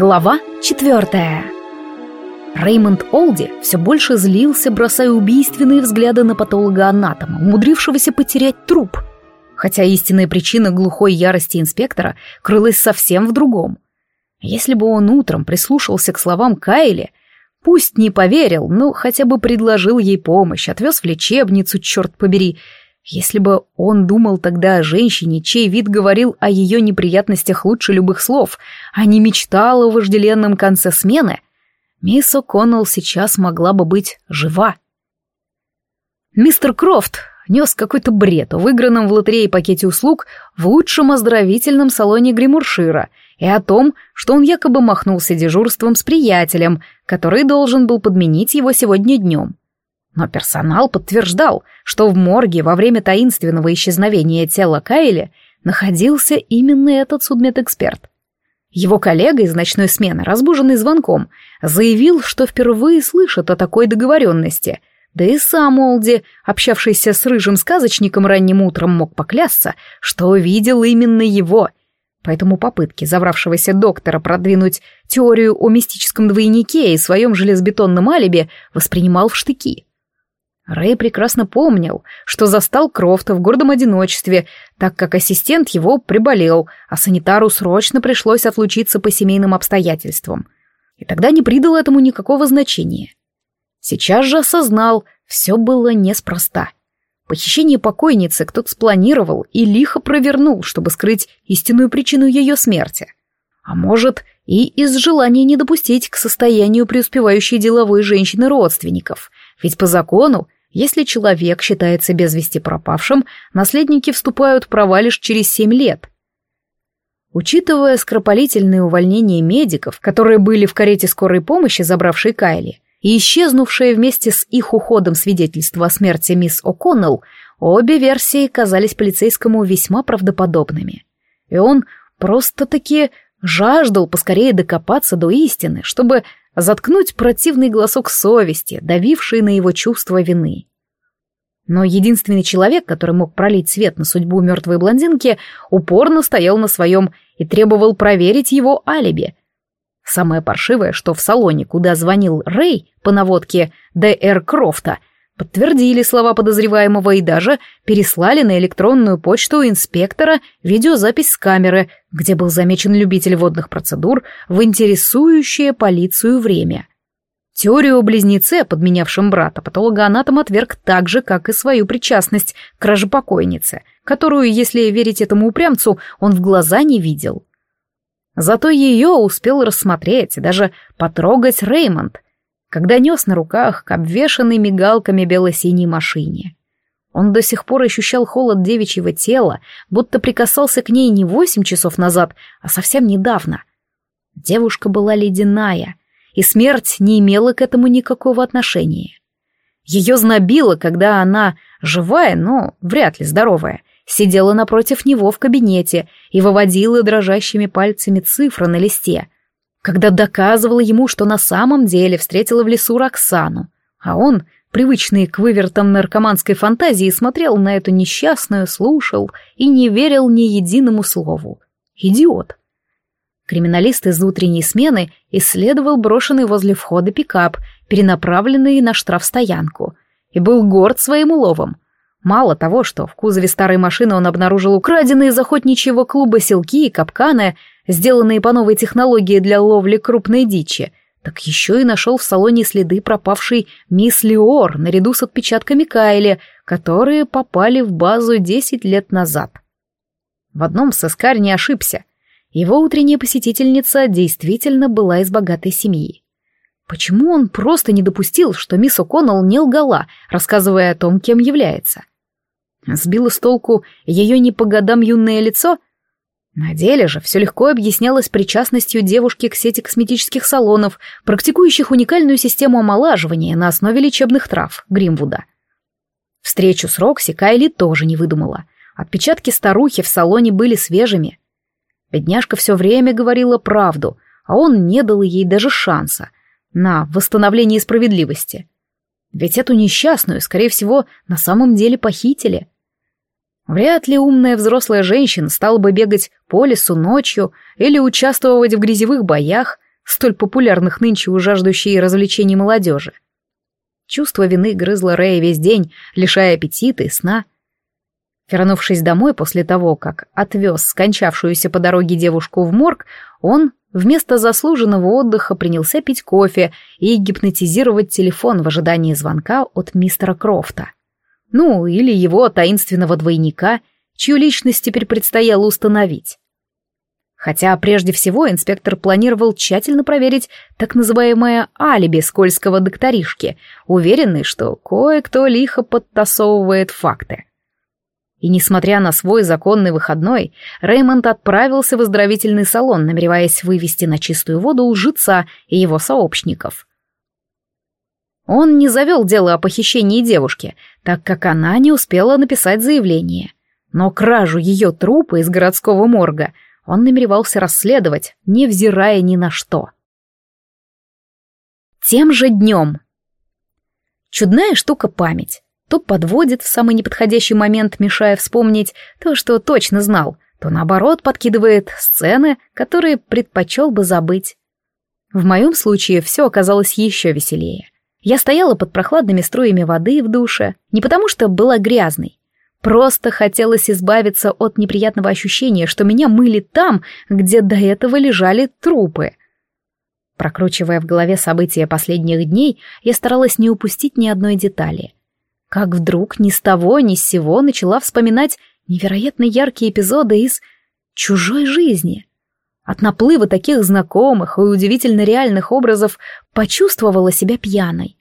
Глава четвертая. Реймонд Олди все больше злился, бросая убийственные взгляды на патолога-анатома, умудрившегося потерять труп. Хотя истинная причина глухой ярости инспектора крылась совсем в другом. Если бы он утром прислушался к словам Кайли, пусть не поверил, но хотя бы предложил ей помощь, отвез в лечебницу, черт побери, если бы он думал тогда о женщине, чей вид говорил о ее неприятностях лучше любых слов, а не мечтал о вожделенном конце смены, мисс О'Коннелл сейчас могла бы быть жива. Мистер Крофт нес какой-то бред о выигранном в лотерее пакете услуг в лучшем оздоровительном салоне Гримуршира и о том, что он якобы махнулся дежурством с приятелем, который должен был подменить его сегодня днем. Но персонал подтверждал, что в морге во время таинственного исчезновения тела Кайли находился именно этот судмедэксперт. Его коллега из ночной смены, разбуженный звонком, заявил, что впервые слышит о такой договоренности, да и сам Олди, общавшийся с рыжим сказочником ранним утром, мог поклясться, что видел именно его. Поэтому попытки забравшегося доктора продвинуть теорию о мистическом двойнике и своем железобетонном алиби воспринимал в штыки. Рэй прекрасно помнил, что застал Крофта в гордом одиночестве, так как ассистент его приболел, а санитару срочно пришлось отлучиться по семейным обстоятельствам. И тогда не придал этому никакого значения. Сейчас же осознал, все было неспроста. Похищение покойницы кто-то спланировал и лихо провернул, чтобы скрыть истинную причину ее смерти. А может, и из желания не допустить к состоянию преуспевающей деловой женщины родственников. Ведь по закону если человек считается без вести пропавшим, наследники вступают в права лишь через семь лет. Учитывая скоропалительные увольнения медиков, которые были в карете скорой помощи, забравшей Кайли, и исчезнувшее вместе с их уходом свидетельство о смерти мисс О'Коннелл, обе версии казались полицейскому весьма правдоподобными. И он просто-таки жаждал поскорее докопаться до истины, чтобы заткнуть противный голосок совести, давивший на его чувство вины. Но единственный человек, который мог пролить свет на судьбу мертвой блондинки, упорно стоял на своем и требовал проверить его алиби. Самое паршивое, что в салоне, куда звонил Рэй по наводке Д.Р. Крофта — подтвердили слова подозреваемого и даже переслали на электронную почту инспектора видеозапись с камеры, где был замечен любитель водных процедур в интересующее полицию время. Теорию о близнеце, подменявшем брата, патологоанатом отверг так же, как и свою причастность к краже покойницы, которую, если верить этому упрямцу, он в глаза не видел. Зато ее успел рассмотреть и даже потрогать Реймонд — когда нес на руках к обвешанной мигалками бело-синей машине. Он до сих пор ощущал холод девичьего тела, будто прикасался к ней не восемь часов назад, а совсем недавно. Девушка была ледяная, и смерть не имела к этому никакого отношения. Ее знобило, когда она, живая, но вряд ли здоровая, сидела напротив него в кабинете и выводила дрожащими пальцами цифры на листе — когда доказывала ему, что на самом деле встретила в лесу Роксану, а он, привычный к вывертам наркоманской фантазии, смотрел на эту несчастную, слушал и не верил ни единому слову. Идиот. Криминалист из утренней смены исследовал брошенный возле входа пикап, перенаправленный на штрафстоянку, и был горд своим уловом. Мало того, что в кузове старой машины он обнаружил украденные из охотничьего клуба селки и капканы, сделанные по новой технологии для ловли крупной дичи, так еще и нашел в салоне следы пропавшей мисс Леор наряду с отпечатками Кайли, которые попали в базу десять лет назад. В одном сыскарь не ошибся. Его утренняя посетительница действительно была из богатой семьи. Почему он просто не допустил, что мисс О'Коннелл не лгала, рассказывая о том, кем является? Сбило с толку ее не по годам юное лицо — на деле же все легко объяснялось причастностью девушки к сети косметических салонов, практикующих уникальную систему омолаживания на основе лечебных трав Гримвуда. Встречу с Рокси Кайли тоже не выдумала. Отпечатки старухи в салоне были свежими. Бедняжка все время говорила правду, а он не дал ей даже шанса на восстановление справедливости. Ведь эту несчастную, скорее всего, на самом деле похитили. Вряд ли умная взрослая женщина стала бы бегать по лесу ночью или участвовать в грязевых боях, столь популярных нынче у жаждущей развлечений молодежи. Чувство вины грызло Рэя весь день, лишая аппетита и сна. Вернувшись домой после того, как отвез скончавшуюся по дороге девушку в морг, он вместо заслуженного отдыха принялся пить кофе и гипнотизировать телефон в ожидании звонка от мистера Крофта. Ну, или его таинственного двойника, чью личность теперь предстояло установить. Хотя прежде всего инспектор планировал тщательно проверить так называемое алиби скользкого докторишки, уверенный, что кое-кто лихо подтасовывает факты. И несмотря на свой законный выходной, Реймонд отправился в оздоровительный салон, намереваясь вывести на чистую воду лжеца и его сообщников. Он не завел дело о похищении девушки, так как она не успела написать заявление. Но кражу ее трупа из городского морга — он намеревался расследовать, невзирая ни на что. Тем же днем. Чудная штука память. То подводит в самый неподходящий момент, мешая вспомнить то, что точно знал, то наоборот подкидывает сцены, которые предпочел бы забыть. В моем случае все оказалось еще веселее. Я стояла под прохладными струями воды в душе, не потому что была грязной, Просто хотелось избавиться от неприятного ощущения, что меня мыли там, где до этого лежали трупы. Прокручивая в голове события последних дней, я старалась не упустить ни одной детали. Как вдруг ни с того ни с сего начала вспоминать невероятно яркие эпизоды из чужой жизни. От наплыва таких знакомых и удивительно реальных образов почувствовала себя пьяной.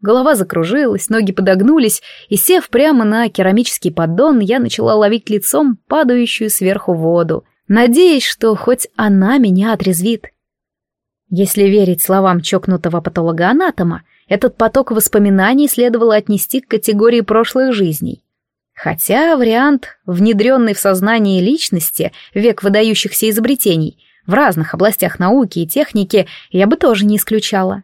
Голова закружилась, ноги подогнулись, и, сев прямо на керамический поддон, я начала ловить лицом падающую сверху воду, надеясь, что хоть она меня отрезвит. Если верить словам чокнутого патологоанатома, этот поток воспоминаний следовало отнести к категории прошлых жизней. Хотя вариант, внедренный в сознание личности, век выдающихся изобретений, в разных областях науки и техники, я бы тоже не исключала.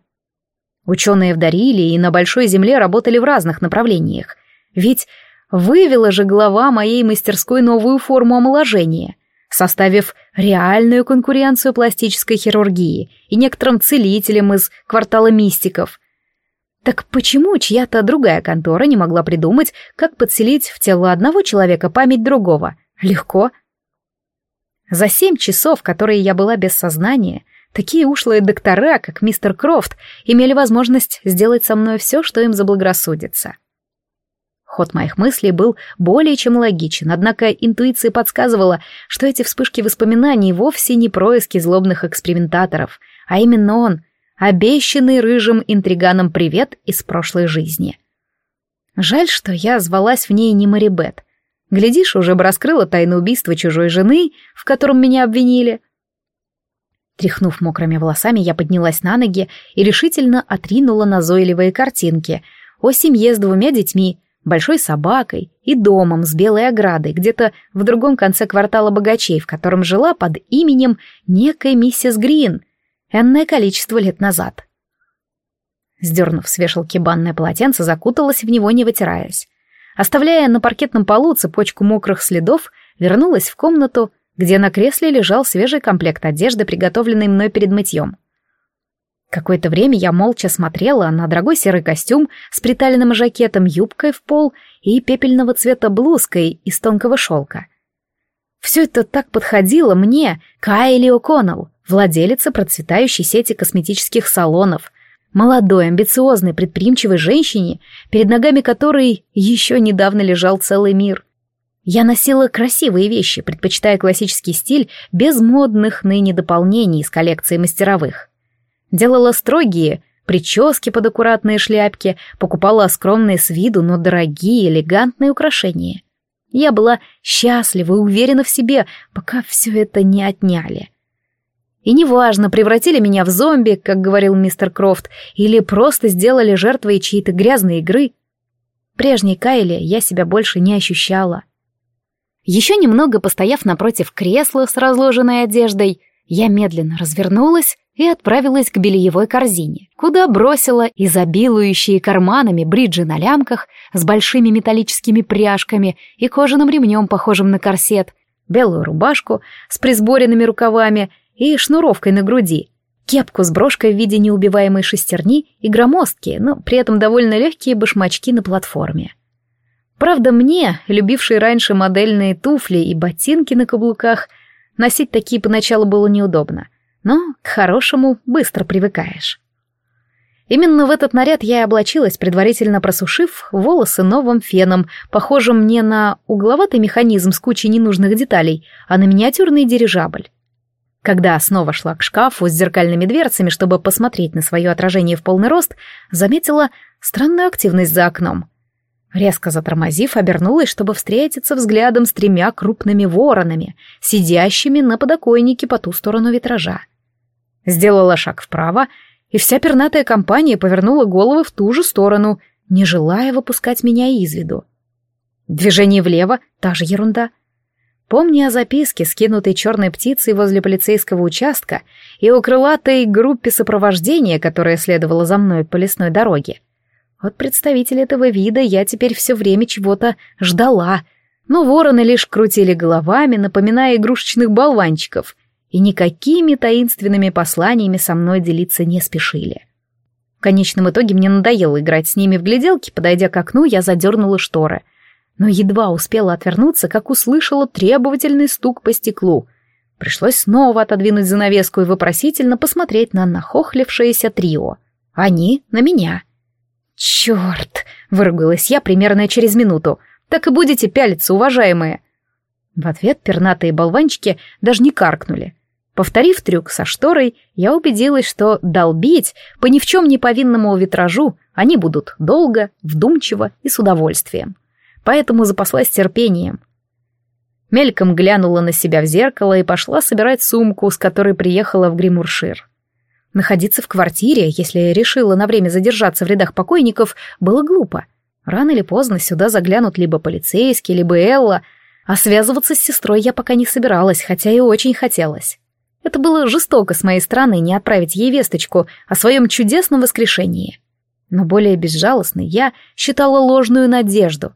Ученые в Дариле и на Большой Земле работали в разных направлениях. Ведь вывела же глава моей мастерской новую форму омоложения, составив реальную конкуренцию пластической хирургии и некоторым целителям из квартала мистиков. Так почему чья-то другая контора не могла придумать, как подселить в тело одного человека память другого? Легко. За семь часов, которые я была без сознания, Такие ушлые доктора, как мистер Крофт, имели возможность сделать со мной все, что им заблагорассудится. Ход моих мыслей был более чем логичен, однако интуиция подсказывала, что эти вспышки воспоминаний вовсе не происки злобных экспериментаторов, а именно он, обещанный рыжим интриганом привет из прошлой жизни. Жаль, что я звалась в ней не Марибет. Глядишь, уже бы раскрыла тайну убийства чужой жены, в котором меня обвинили — Тряхнув мокрыми волосами, я поднялась на ноги и решительно отринула назойливые картинки о семье с двумя детьми, большой собакой и домом с белой оградой где-то в другом конце квартала богачей, в котором жила под именем некая миссис Грин, энное количество лет назад. Сдернув с вешалки банное полотенце, закуталась в него, не вытираясь. Оставляя на паркетном полу цепочку мокрых следов, вернулась в комнату где на кресле лежал свежий комплект одежды, приготовленный мной перед мытьем. Какое-то время я молча смотрела на дорогой серый костюм с приталенным жакетом, юбкой в пол и пепельного цвета блузкой из тонкого шелка. Все это так подходило мне, Кайли О'Коннелл, владелица процветающей сети косметических салонов, молодой, амбициозной, предприимчивой женщине, перед ногами которой еще недавно лежал целый мир. Я носила красивые вещи, предпочитая классический стиль без модных ныне дополнений из коллекции мастеровых. Делала строгие прически под аккуратные шляпки, покупала скромные с виду, но дорогие, элегантные украшения. Я была счастлива и уверена в себе, пока все это не отняли. И неважно, превратили меня в зомби, как говорил мистер Крофт, или просто сделали жертвой чьей-то грязной игры. Прежней Кайли я себя больше не ощущала. Еще немного постояв напротив кресла с разложенной одеждой, я медленно развернулась и отправилась к бельевой корзине, куда бросила изобилующие карманами бриджи на лямках с большими металлическими пряжками и кожаным ремнем, похожим на корсет, белую рубашку с присборенными рукавами и шнуровкой на груди, кепку с брошкой в виде неубиваемой шестерни и громоздкие, но при этом довольно легкие башмачки на платформе. Правда, мне, любившей раньше модельные туфли и ботинки на каблуках, носить такие поначалу было неудобно, но к хорошему быстро привыкаешь. Именно в этот наряд я и облачилась, предварительно просушив волосы новым феном, похожим не на угловатый механизм с кучей ненужных деталей, а на миниатюрный дирижабль. Когда снова шла к шкафу с зеркальными дверцами, чтобы посмотреть на свое отражение в полный рост, заметила странную активность за окном. Резко затормозив, обернулась, чтобы встретиться взглядом с тремя крупными воронами, сидящими на подоконнике по ту сторону витража. Сделала шаг вправо и вся пернатая компания повернула головы в ту же сторону, не желая выпускать меня из виду. Движение влево — та же ерунда. Помня о записке, скинутой черной птицей возле полицейского участка, и о крылатой группе сопровождения, которая следовала за мной по лесной дороге. От представителей этого вида я теперь все время чего-то ждала, но вороны лишь крутили головами, напоминая игрушечных болванчиков, и никакими таинственными посланиями со мной делиться не спешили. В конечном итоге мне надоело играть с ними в гляделки, подойдя к окну, я задернула шторы. Но едва успела отвернуться, как услышала требовательный стук по стеклу. Пришлось снова отодвинуть занавеску и вопросительно посмотреть на нахохлившееся трио. Они на меня. «Черт!» — выругалась я примерно через минуту. «Так и будете пялиться, уважаемые!» В ответ пернатые болванчики даже не каркнули. Повторив трюк со шторой, я убедилась, что долбить по ни в чем не повинному витражу они будут долго, вдумчиво и с удовольствием. Поэтому запаслась терпением. Мельком глянула на себя в зеркало и пошла собирать сумку, с которой приехала в Гримуршир. Находиться в квартире, если решила на время задержаться в рядах покойников, было глупо. Рано или поздно сюда заглянут либо полицейские, либо Элла, а связываться с сестрой я пока не собиралась, хотя и очень хотелось. Это было жестоко с моей стороны не отправить ей весточку о своем чудесном воскрешении. Но более безжалостной я считала ложную надежду.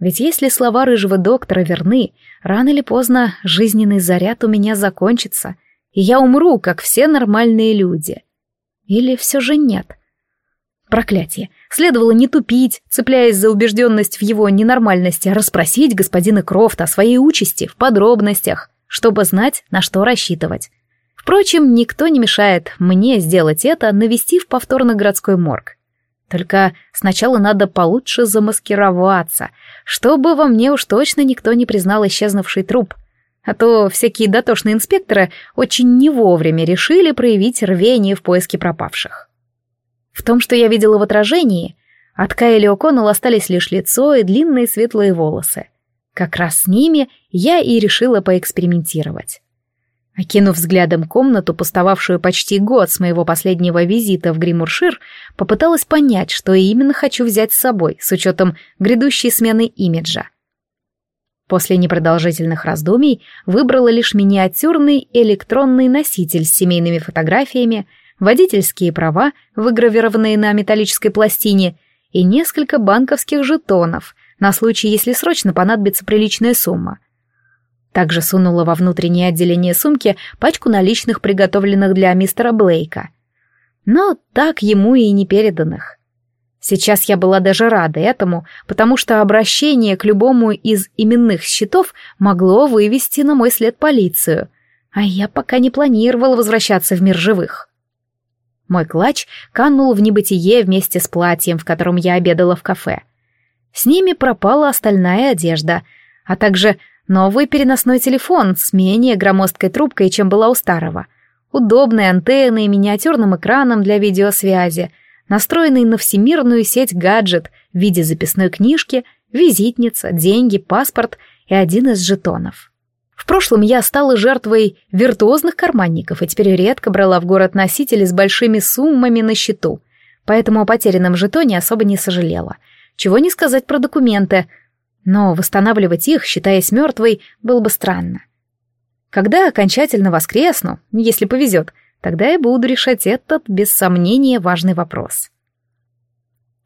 Ведь если слова рыжего доктора верны, рано или поздно жизненный заряд у меня закончится, и я умру, как все нормальные люди. Или все же нет? Проклятие. Следовало не тупить, цепляясь за убежденность в его ненормальности, а расспросить господина Крофта о своей участи в подробностях чтобы знать, на что рассчитывать. Впрочем, никто не мешает мне сделать это, навестив повторно городской морг. Только сначала надо получше замаскироваться, чтобы во мне уж точно никто не признал исчезнувший труп. А то всякие дотошные инспекторы очень не вовремя решили проявить рвение в поиске пропавших. В том, что я видела в отражении, от Кайли О'Коннелл остались лишь лицо и длинные светлые волосы — как раз с ними я и решила поэкспериментировать. Окинув взглядом комнату, пустовавшую почти год с моего последнего визита в Гримуршир, попыталась понять, что именно хочу взять с собой, с учетом грядущей смены имиджа. После непродолжительных раздумий выбрала лишь миниатюрный электронный носитель с семейными фотографиями, водительские права, выгравированные на металлической пластине, и несколько банковских жетонов, на случай, если срочно понадобится приличная сумма. Также сунула во внутреннее отделение сумки пачку наличных, приготовленных для мистера Блейка. Но так ему и не переданных. Сейчас я была даже рада этому, потому что обращение к любому из именных счетов могло вывести на мой след полицию, а я пока не планировала возвращаться в мир живых. Мой клатч канул в небытие вместе с платьем, в котором я обедала в кафе. С ними пропала остальная одежда, а также новый переносной телефон с менее громоздкой трубкой, чем была у старого, удобной антенной и миниатюрным экраном для видеосвязи, настроенный на всемирную сеть гаджет в виде записной книжки, визитница, деньги, паспорт и один из жетонов. В прошлом я стала жертвой виртуозных карманников и теперь редко брала в город носители с большими суммами на счету, поэтому о потерянном жетоне особо не сожалела — чего не сказать про документы, но восстанавливать их, считаясь мертвой, было бы странно. Когда окончательно воскресну, если повезет, тогда я буду решать этот, без сомнения, важный вопрос.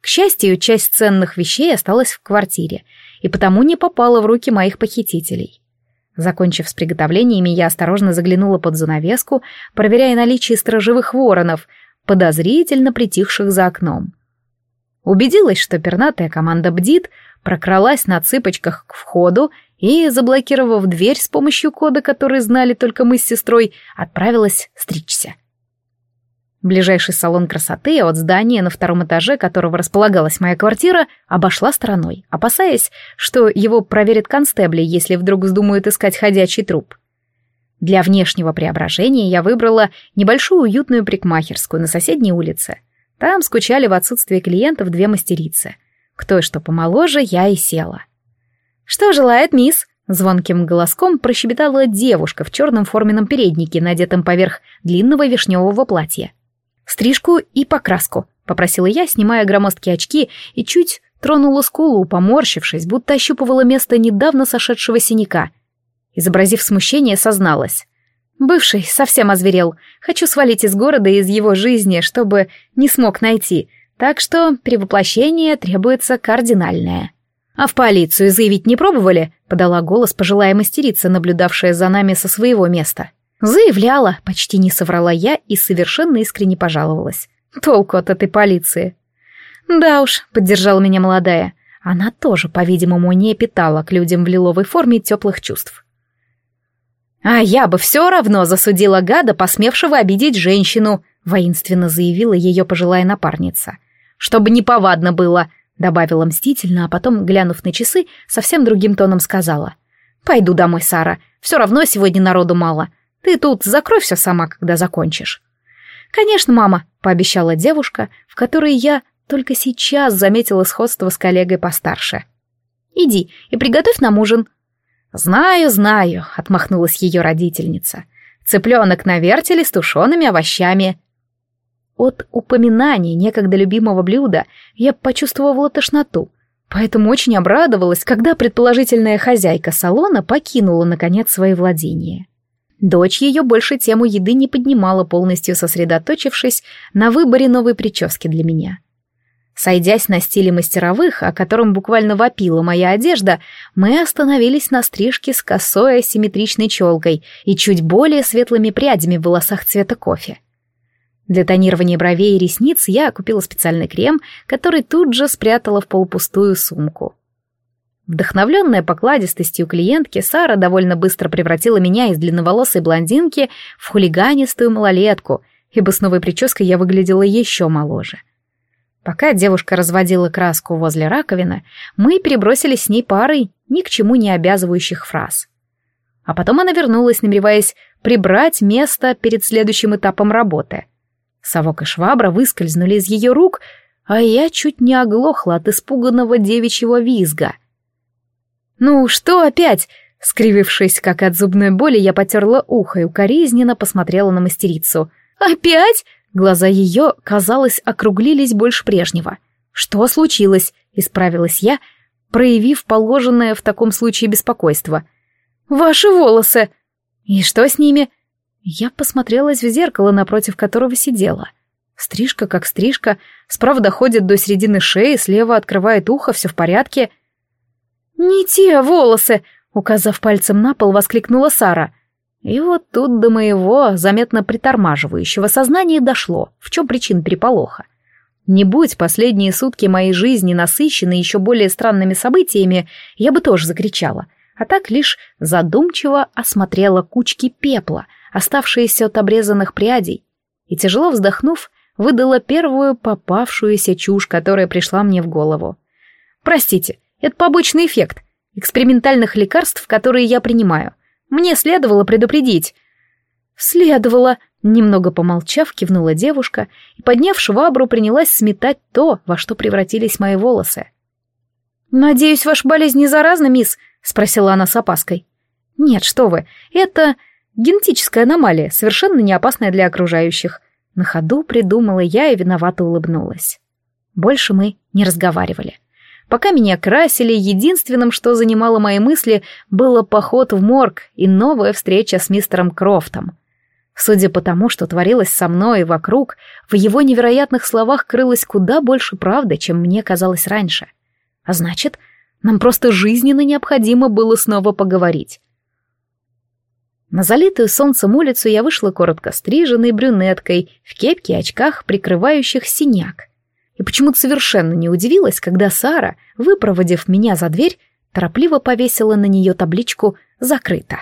К счастью, часть ценных вещей осталась в квартире, и потому не попала в руки моих похитителей. Закончив с приготовлениями, я осторожно заглянула под занавеску, проверяя наличие сторожевых воронов, подозрительно притихших за окном. Убедилась, что пернатая команда бдит, прокралась на цыпочках к входу и, заблокировав дверь с помощью кода, который знали только мы с сестрой, отправилась стричься. Ближайший салон красоты от здания, на втором этаже которого располагалась моя квартира, обошла стороной, опасаясь, что его проверят констебли, если вдруг вздумают искать ходячий труп. Для внешнего преображения я выбрала небольшую уютную парикмахерскую на соседней улице. Там скучали в отсутствие клиентов две мастерицы. К той, что помоложе, я и села. «Что желает мисс?» Звонким голоском прощебетала девушка в черном форменном переднике, надетом поверх длинного вишневого платья. «Стрижку и покраску», — попросила я, снимая громоздкие очки и чуть тронула скулу, поморщившись, будто ощупывала место недавно сошедшего синяка. Изобразив смущение, созналась. «Бывший совсем озверел. Хочу свалить из города и из его жизни, чтобы не смог найти. Так что перевоплощение требуется кардинальное». «А в полицию заявить не пробовали?» — подала голос пожилая мастерица, наблюдавшая за нами со своего места. Заявляла, почти не соврала я и совершенно искренне пожаловалась. Толку от этой полиции. Да уж, поддержала меня молодая. Она тоже, по-видимому, не питала к людям в лиловой форме теплых чувств. «А я бы все равно засудила гада, посмевшего обидеть женщину», воинственно заявила ее пожилая напарница. «Чтобы неповадно было», добавила мстительно, а потом, глянув на часы, совсем другим тоном сказала. «Пойду домой, Сара. Все равно сегодня народу мало. Ты тут закрой все сама, когда закончишь». «Конечно, мама», — пообещала девушка, в которой я только сейчас заметила сходство с коллегой постарше. «Иди и приготовь нам ужин». «Знаю, знаю», — отмахнулась ее родительница. «Цыпленок на вертеле с тушеными овощами». От упоминания некогда любимого блюда я почувствовала тошноту, поэтому очень обрадовалась, когда предположительная хозяйка салона покинула, наконец, свои владения. Дочь ее больше тему еды не поднимала, полностью сосредоточившись на выборе новой прически для меня. Сойдясь на стиле мастеровых, о котором буквально вопила моя одежда, мы остановились на стрижке с косой асимметричной челкой и чуть более светлыми прядями в волосах цвета кофе. Для тонирования бровей и ресниц я купила специальный крем, который тут же спрятала в полупустую сумку. Вдохновленная покладистостью клиентки, Сара довольно быстро превратила меня из длинноволосой блондинки в хулиганистую малолетку, ибо с новой прической я выглядела еще моложе. Пока девушка разводила краску возле раковины, мы перебросились с ней парой ни к чему не обязывающих фраз. А потом она вернулась, намереваясь прибрать место перед следующим этапом работы. Совок и швабра выскользнули из ее рук, а я чуть не оглохла от испуганного девичьего визга — «Ну, что опять?» Скривившись, как от зубной боли, я потерла ухо и укоризненно посмотрела на мастерицу. «Опять?» Глаза ее, казалось, округлились больше прежнего. «Что случилось?» — исправилась я, проявив положенное в таком случае беспокойство. «Ваши волосы!» «И что с ними?» Я посмотрелась в зеркало, напротив которого сидела. Стрижка как стрижка, справа доходит до середины шеи, слева открывает ухо, все в порядке — «Не те волосы!» — указав пальцем на пол, воскликнула Сара. И вот тут до моего, заметно притормаживающего сознания дошло, в чем причина переполоха. Не будь последние сутки моей жизни насыщены еще более странными событиями, я бы тоже закричала, а так лишь задумчиво осмотрела кучки пепла, оставшиеся от обрезанных прядей, и, тяжело вздохнув, выдала первую попавшуюся чушь, которая пришла мне в голову. «Простите, это побочный эффект экспериментальных лекарств, которые я принимаю. Мне следовало предупредить. Следовало, немного помолчав, кивнула девушка и, подняв швабру, принялась сметать то, во что превратились мои волосы. «Надеюсь, ваша болезнь не заразна, мисс?» — спросила она с опаской. «Нет, что вы, это генетическая аномалия, совершенно не опасная для окружающих». На ходу придумала я и виновато улыбнулась. Больше мы не разговаривали. Пока меня красили, единственным, что занимало мои мысли, было поход в морг и новая встреча с мистером Крофтом. Судя по тому, что творилось со мной и вокруг, в его невероятных словах крылось куда больше правды, чем мне казалось раньше. А значит, нам просто жизненно необходимо было снова поговорить. На залитую солнцем улицу я вышла коротко стриженной брюнеткой, в кепке и очках, прикрывающих синяк. И почему-то совершенно не удивилась, когда Сара, выпроводив меня за дверь, торопливо повесила на нее табличку «Закрыто».